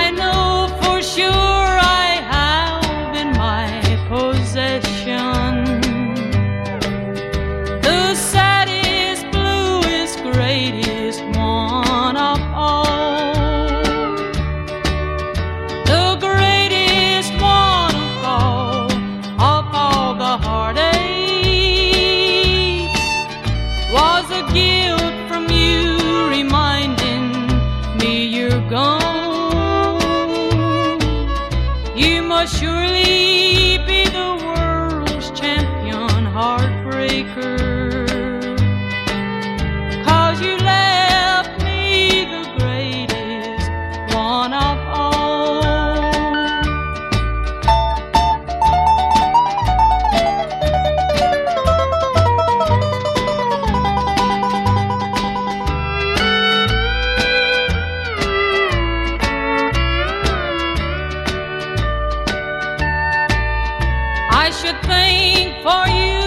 I know for sure I have in my possession. The saddest, bluest, greatest one of all. The greatest one of all, of all the heartaches, was a gift from you reminding me you're gone. I'll surely be the world's champion heartbreaker. Cause you left me the greatest one of I should think for you